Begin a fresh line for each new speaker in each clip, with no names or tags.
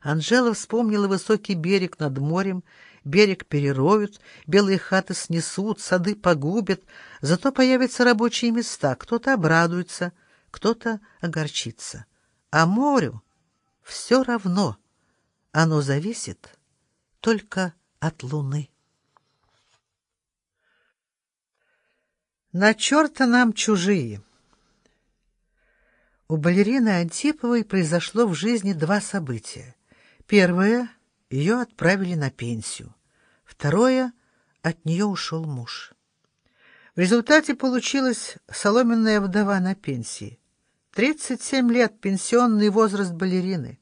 Анжела вспомнила высокий берег над морем, берег перероют, белые хаты снесут, сады погубят, зато появятся рабочие места, кто-то обрадуется, кто-то огорчится. А морю все равно, оно зависит только от луны. На черта нам чужие. У балерины Антиповой произошло в жизни два события. Первое — ее отправили на пенсию. Второе — от нее ушел муж. В результате получилась соломенная вдова на пенсии. 37 лет — пенсионный возраст балерины.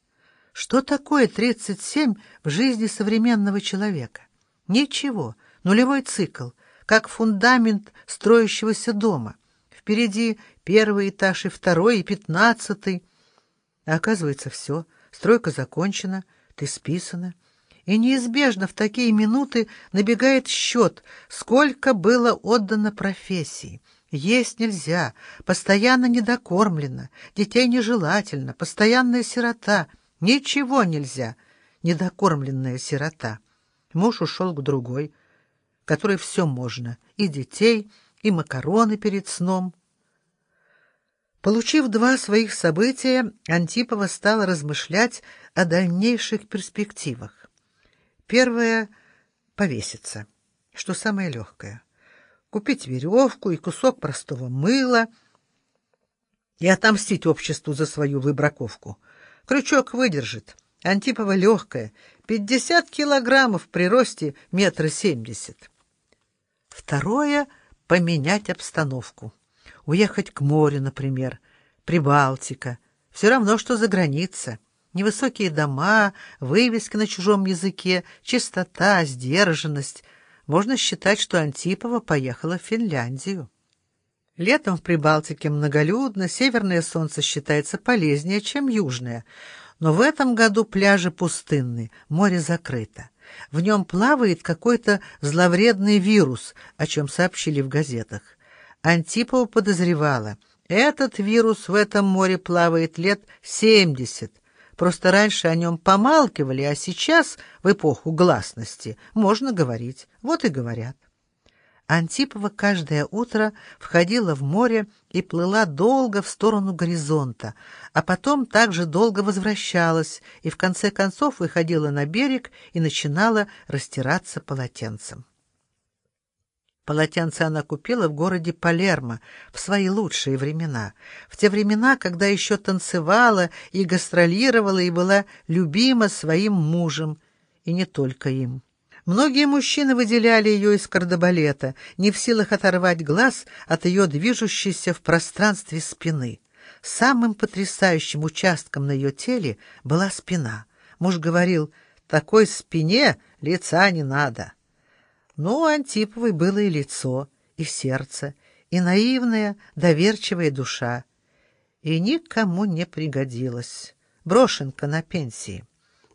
Что такое 37 в жизни современного человека? Ничего, нулевой цикл — как фундамент строящегося дома. Впереди первый этаж и второй, и пятнадцатый. А оказывается, все, стройка закончена, ты списана. И неизбежно в такие минуты набегает счет, сколько было отдано профессии. Есть нельзя, постоянно недокормлено, детей нежелательно, постоянная сирота. Ничего нельзя, недокормленная сирота. Муж ушел к другой, которой все можно, и детей, и макароны перед сном. Получив два своих события, Антипова стала размышлять о дальнейших перспективах. Первое — повеситься, что самое легкое. Купить веревку и кусок простого мыла и отомстить обществу за свою выбраковку. Крючок выдержит. Антипова легкая, пятьдесят килограммов при росте метра семьдесят. Второе — поменять обстановку. Уехать к морю, например, Прибалтика. Все равно, что за граница. Невысокие дома, вывески на чужом языке, чистота, сдержанность. Можно считать, что Антипова поехала в Финляндию. Летом в Прибалтике многолюдно, северное солнце считается полезнее, чем южное. Но в этом году пляжи пустынны, море закрыто. В нем плавает какой-то зловредный вирус, о чем сообщили в газетах. Антипова подозревала, этот вирус в этом море плавает лет семьдесят. Просто раньше о нем помалкивали, а сейчас, в эпоху гласности, можно говорить. Вот и говорят. Антипова каждое утро входила в море и плыла долго в сторону горизонта, а потом также долго возвращалась и в конце концов выходила на берег и начинала растираться полотенцем. Полотенце она купила в городе Палермо в свои лучшие времена, в те времена, когда еще танцевала и гастролировала и была любима своим мужем, и не только им. Многие мужчины выделяли ее из кардебалета, не в силах оторвать глаз от ее движущейся в пространстве спины. Самым потрясающим участком на ее теле была спина. Муж говорил, такой спине лица не надо. Но у Антиповой было и лицо, и сердце, и наивная, доверчивая душа. И никому не пригодилась. Брошенка на пенсии.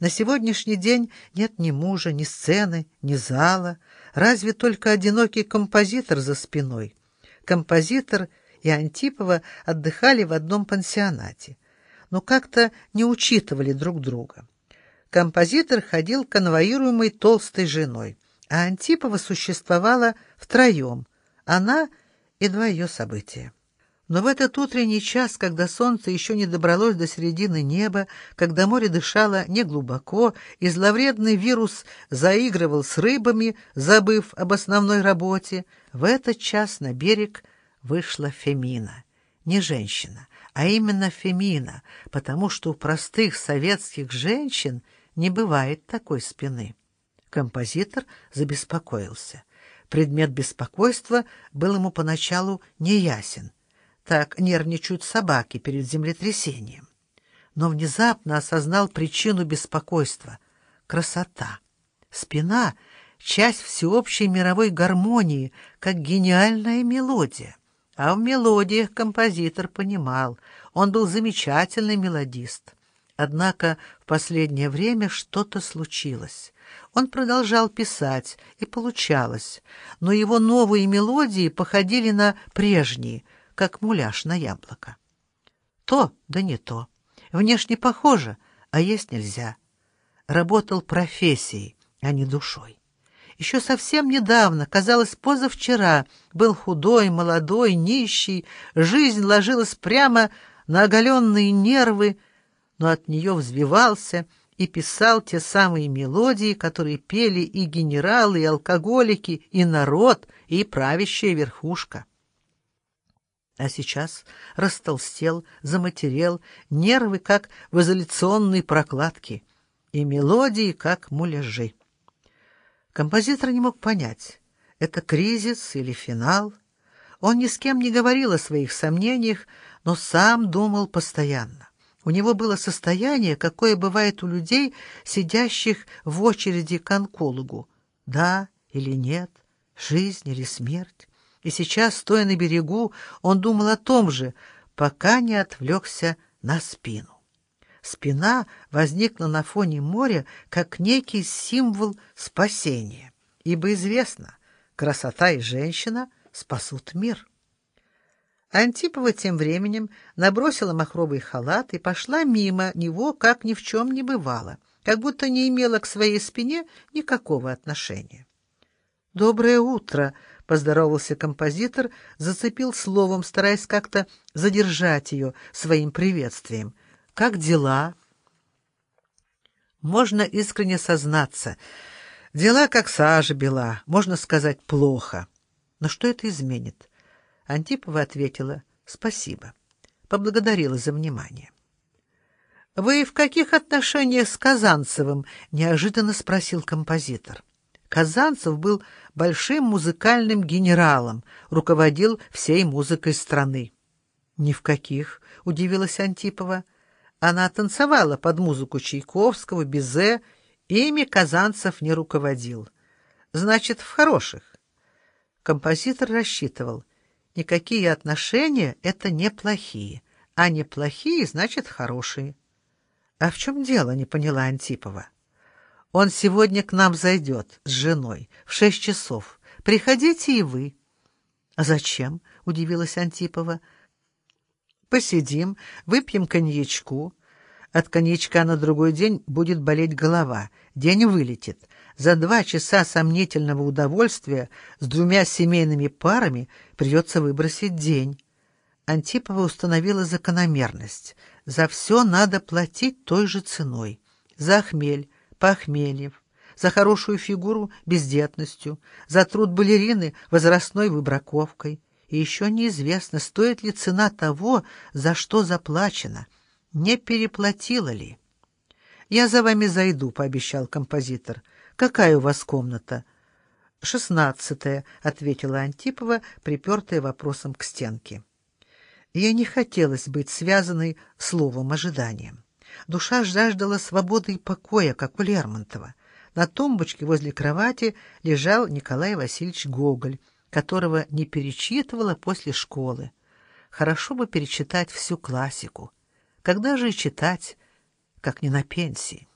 На сегодняшний день нет ни мужа, ни сцены, ни зала, разве только одинокий композитор за спиной. Композитор и Антипова отдыхали в одном пансионате, но как-то не учитывали друг друга. Композитор ходил конвоируемой толстой женой, а Антипова существовала втроем, она и два ее события. Но в этот утренний час, когда солнце еще не добралось до середины неба, когда море дышало неглубоко, и зловредный вирус заигрывал с рыбами, забыв об основной работе, в этот час на берег вышла Фемина. Не женщина, а именно Фемина, потому что у простых советских женщин не бывает такой спины. Композитор забеспокоился. Предмет беспокойства был ему поначалу неясен — так нервничают собаки перед землетрясением. Но внезапно осознал причину беспокойства — красота. Спина — часть всеобщей мировой гармонии, как гениальная мелодия. А в мелодиях композитор понимал, он был замечательный мелодист. Однако в последнее время что-то случилось. Он продолжал писать, и получалось, но его новые мелодии походили на прежние — как муляж на яблоко. То, да не то. Внешне похоже, а есть нельзя. работал профессией, а не душой. Еще совсем недавно, казалось, позавчера, был худой, молодой, нищий, жизнь ложилась прямо на оголенные нервы, но от нее взвивался и писал те самые мелодии, которые пели и генералы, и алкоголики, и народ, и правящая верхушка. А сейчас растолстел, заматерел, нервы как в изоляционной прокладке, и мелодии как муляжи. Композитор не мог понять, это кризис или финал. Он ни с кем не говорил о своих сомнениях, но сам думал постоянно. У него было состояние, какое бывает у людей, сидящих в очереди к онкологу. Да или нет, жизнь или смерть. И сейчас, стоя на берегу, он думал о том же, пока не отвлекся на спину. Спина возникла на фоне моря как некий символ спасения, ибо известно, красота и женщина спасут мир. Антипова тем временем набросила махровый халат и пошла мимо него, как ни в чем не бывало, как будто не имела к своей спине никакого отношения. «Доброе утро!» — поздоровался композитор, зацепил словом, стараясь как-то задержать ее своим приветствием — как дела? Можно искренне сознаться. Дела как сажа бела, можно сказать, плохо. Но что это изменит? Антипова ответила «Спасибо». Поблагодарила за внимание. «Вы в каких отношениях с Казанцевым?» — неожиданно спросил композитор. Казанцев был большим музыкальным генералом, руководил всей музыкой страны. «Ни в каких», — удивилась Антипова. Она танцевала под музыку Чайковского, Бизе, ими Казанцев не руководил. Значит, в хороших. Композитор рассчитывал. Никакие отношения — это неплохие, а неплохие — значит, хорошие. А в чем дело, не поняла Антипова. Он сегодня к нам зайдет с женой в шесть часов. Приходите и вы. — А зачем? — удивилась Антипова. Посидим, выпьем коньячку. От коньячка на другой день будет болеть голова. День вылетит. За два часа сомнительного удовольствия с двумя семейными парами придется выбросить день. Антипова установила закономерность. За все надо платить той же ценой. За хмель, похмелье, за хорошую фигуру — бездетностью, за труд балерины — возрастной выбраковкой и еще неизвестно, стоит ли цена того, за что заплачено, не переплатила ли. «Я за вами зайду», — пообещал композитор. «Какая у вас комната?» «Шестнадцатая», — ответила Антипова, припертая вопросом к стенке. Ей не хотелось быть связанной словом ожиданием. Душа жаждала свободы и покоя, как у Лермонтова. На тумбочке возле кровати лежал Николай Васильевич Гоголь, которого не перечитывала после школы. Хорошо бы перечитать всю классику. Когда же читать, как не на пенсии?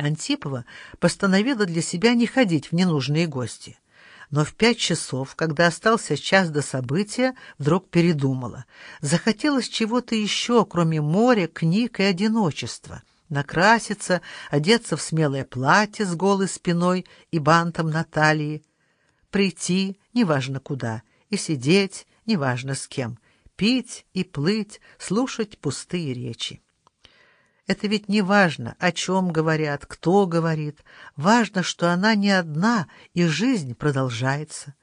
Антипова постановила для себя не ходить в ненужные гости. Но в пять часов, когда остался час до события, вдруг передумала. Захотелось чего-то еще, кроме моря, книг и одиночества. Накраситься, одеться в смелое платье с голой спиной и бантом на талии, прийти, неважно куда, и сидеть, неважно с кем, пить и плыть, слушать пустые речи. Это ведь не важно, о чем говорят, кто говорит. Важно, что она не одна, и жизнь продолжается.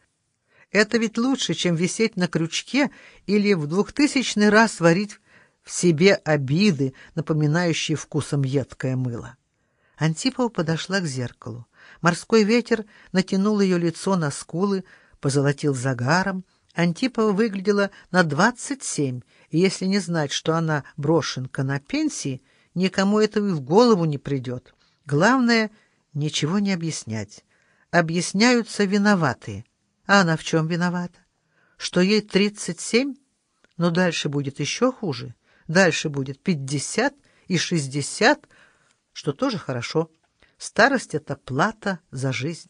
Это ведь лучше, чем висеть на крючке или в двухтысячный раз варить в себе обиды, напоминающие вкусом едкое мыло. Антипова подошла к зеркалу. Морской ветер натянул ее лицо на скулы, позолотил загаром. Антипова выглядела на двадцать семь, если не знать, что она брошенка на пенсии, никому этого и в голову не придет. Главное — ничего не объяснять. Объясняются виноватые. А она в чем виновата? Что ей тридцать семь? Но дальше будет еще хуже. Дальше будет пятьдесят и шестьдесят, что тоже хорошо. Старость — это плата за жизнь.